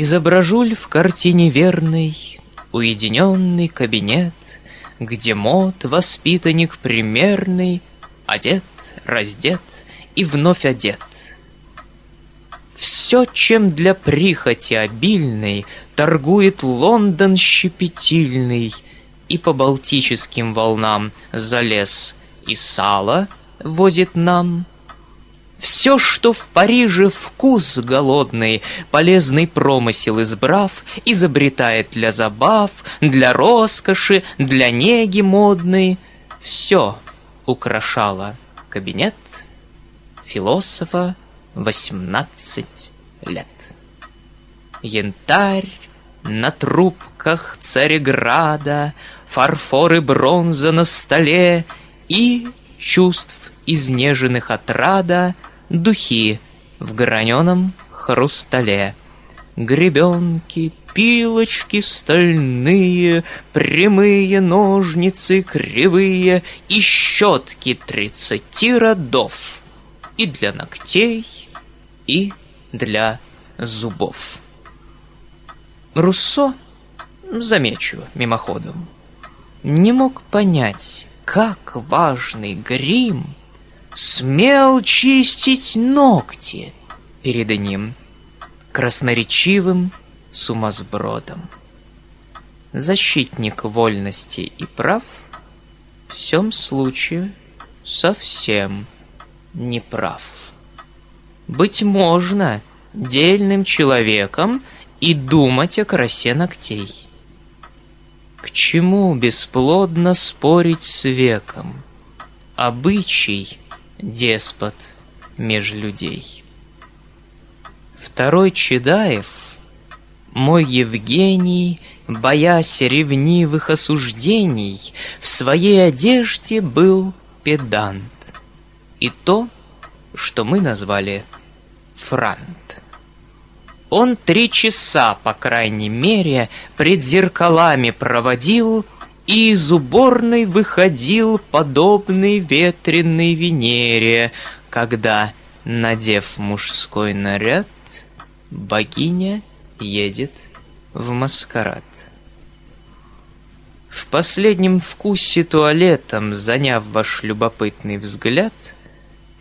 Изображу ль в картине верной Уединенный кабинет, Где мод, воспитанник примерный, Одет, раздет и вновь одет. Все, чем для прихоти обильной Торгует Лондон щепетильный, И по Балтическим волнам залез и сало возит нам. Все, что в Париже вкус голодный, Полезный промысел избрав, Изобретает для забав, Для роскоши, для неги модной, Все украшало кабинет Философа восемнадцать лет. Янтарь на трубках Цареграда, Фарфор и бронза на столе И чувств изнеженных от рада Духи в граненом хрустале. Гребенки, пилочки стальные, Прямые ножницы кривые И щетки тридцати родов. И для ногтей, и для зубов. Руссо, замечу мимоходом, не мог понять, как важный грим смел чистить ногти перед ним красноречивым сумасбродом. Защитник вольности и прав в всем случае совсем не прав. Быть можно дельным человеком и думать о красе ногтей. К чему бесплодно спорить с веком? Обычай — деспот меж людей. Второй Чедаев, мой Евгений, Боясь ревнивых осуждений, В своей одежде был педант. И то, что мы назвали франт. Он три часа, по крайней мере, пред зеркалами проводил и из уборной выходил подобный ветреной Венере, когда, надев мужской наряд, богиня едет в маскарад. В последнем вкусе туалетом, заняв ваш любопытный взгляд,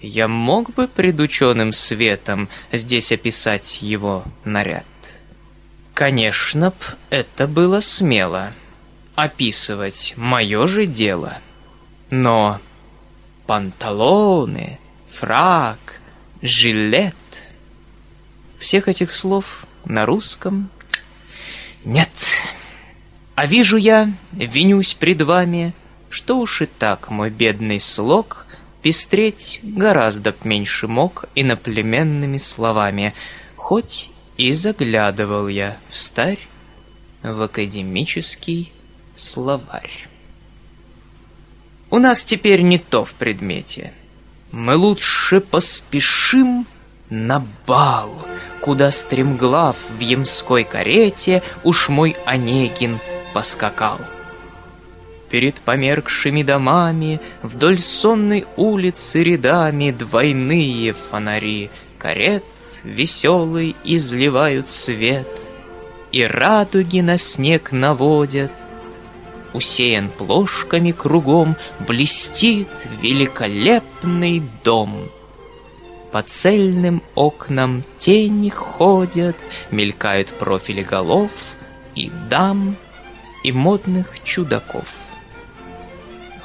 я мог бы пред ученым светом здесь описать его наряд. Конечно б, это было смело. Описывать мое же дело. Но панталоны, фрак, жилет... Всех этих слов на русском нет. А вижу я, винюсь пред вами, что уж и так мой бедный слог Пестреть гораздо меньше мог иноплеменными словами, Хоть и заглядывал я в старь в академический словарь. У нас теперь не то в предмете. Мы лучше поспешим на бал, Куда стремглав в ямской карете Уж мой Онегин поскакал. Перед померкшими домами Вдоль сонной улицы рядами Двойные фонари карет Веселый изливают свет И радуги на снег наводят. Усеян плошками кругом Блестит великолепный дом. По цельным окнам тени ходят, Мелькают профили голов и дам, и модных чудаков.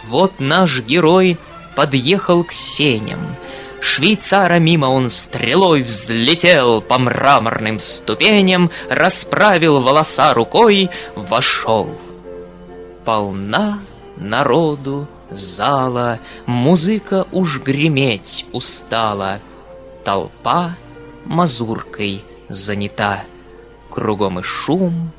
Вот наш герой подъехал к сеням. Швейцара мимо он стрелой взлетел по мраморным ступеням, Расправил волоса рукой, вошел. Полна народу зала, Музыка уж греметь устала, Толпа мазуркой занята, Кругом и шум,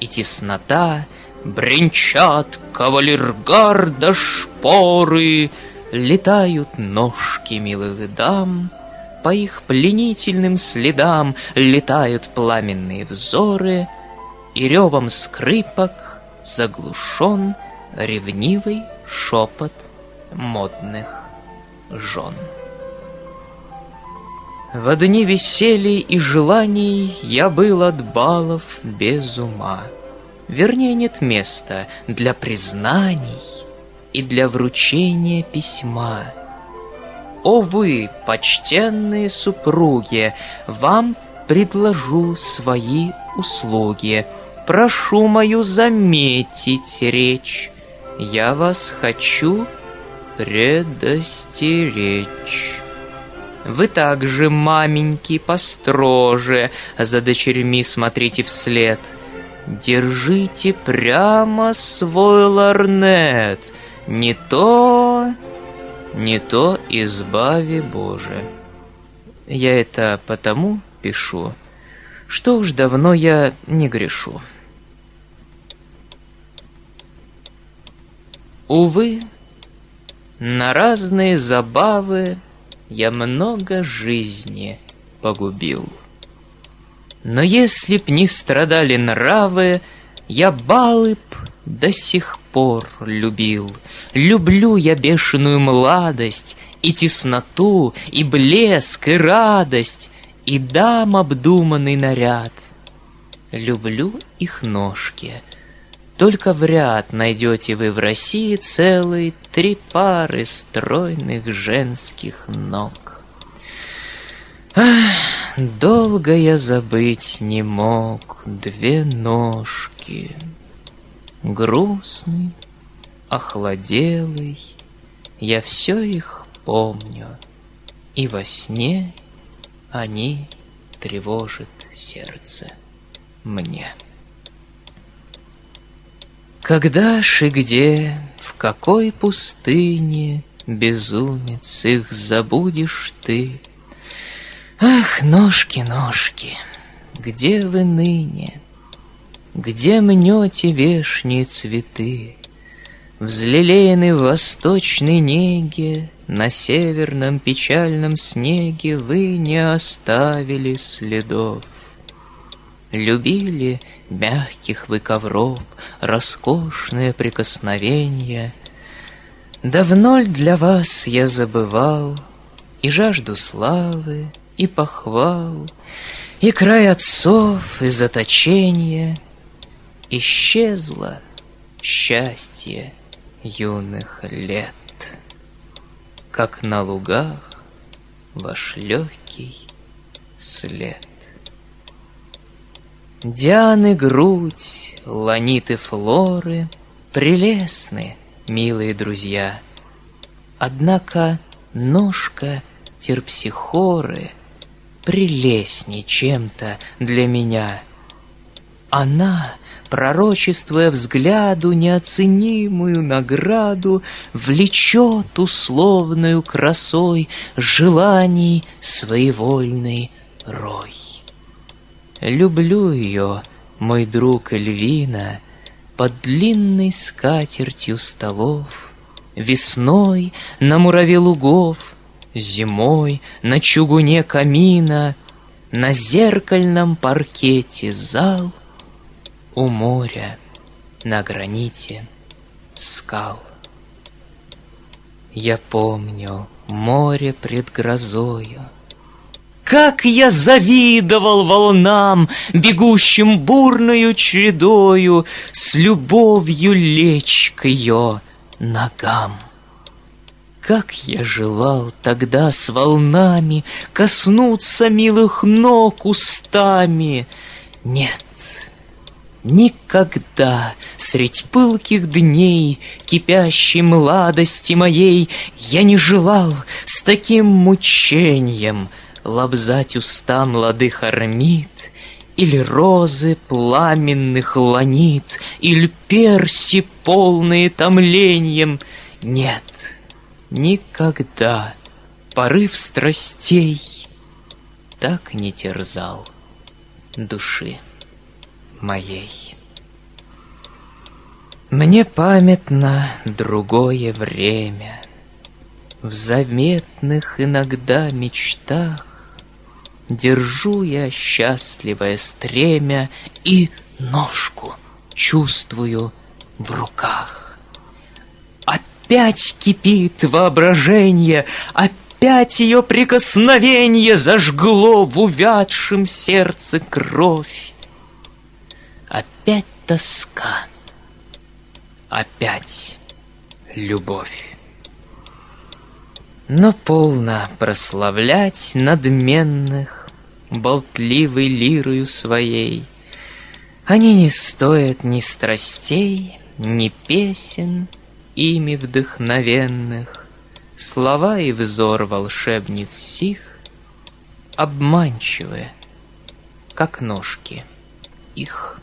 и теснота, Бренчат кавалергарда шпоры, Летают ножки милых дам, По их пленительным следам Летают пламенные взоры, И ревом скрипок заглушен Ревнивый шепот модных жен. В дни веселий и желаний Я был от балов без ума. Вернее, нет места для признаний И для вручения письма. О вы, почтенные супруги, Вам предложу свои услуги. Прошу мою заметить речь. Я вас хочу предостеречь. Вы также, маменьки, построже, За дочерьми смотрите вслед. Держите прямо свой ларнет, Не то, не то избави Боже. Я это потому пишу, Что уж давно я не грешу. Увы, на разные забавы я много жизни погубил. Но если б не страдали нравы, я балы б до сих пор любил. Люблю я бешеную младость, и тесноту, и блеск, и радость, и дам обдуманный наряд. Люблю их ножки — только в ряд найдете вы в России целые три пары стройных женских ног. Ах, долго я забыть не мог две ножки. Грустный, охладелый, я все их помню, и во сне они тревожат сердце мне. Когда ж и где, в какой пустыне, Безумец, их забудешь ты? Ах, ножки, ножки, где вы ныне? Где мнете вешние цветы? Взлелеены в восточной неге, На северном печальном снеге Вы не оставили следов. Любили мягких вы ковров, роскошное прикосновение. Давно ль для вас я забывал и жажду славы, и похвал, и край отцов, и заточения? Исчезло счастье юных лет, Как на лугах ваш легкий след. Дианы грудь, ланиты флоры Прелестны, милые друзья. Однако ножка терпсихоры Прелестней чем-то для меня. Она, пророчествуя взгляду Неоценимую награду, Влечет условную красой Желаний своевольный рой. Люблю ее, мой друг Эльвина, Под длинной скатертью столов, Весной на мураве лугов, Зимой на чугуне камина, На зеркальном паркете зал, У моря на граните скал. Я помню море пред грозою, как я завидовал волнам, Бегущим бурною чередою, С любовью лечь к ее ногам. Как я желал тогда с волнами Коснуться милых ног устами. Нет, никогда Средь пылких дней Кипящей младости моей Я не желал с таким мучением — лобзать уста младых армид, Или розы пламенных ланит, Или перси, полные томлением. Нет, никогда порыв страстей Так не терзал души моей. Мне памятно другое время, В заветных иногда мечтах Держу я счастливое стремя И ножку чувствую в руках. Опять кипит воображение, Опять ее прикосновение зажгло в увядшем сердце кровь. Опять тоска, опять любовь. Но полно прославлять надменных, болтливой лирою своей. Они не стоят ни страстей, ни песен, ими вдохновенных. Слова и взор волшебниц сих обманчивые, как ножки их.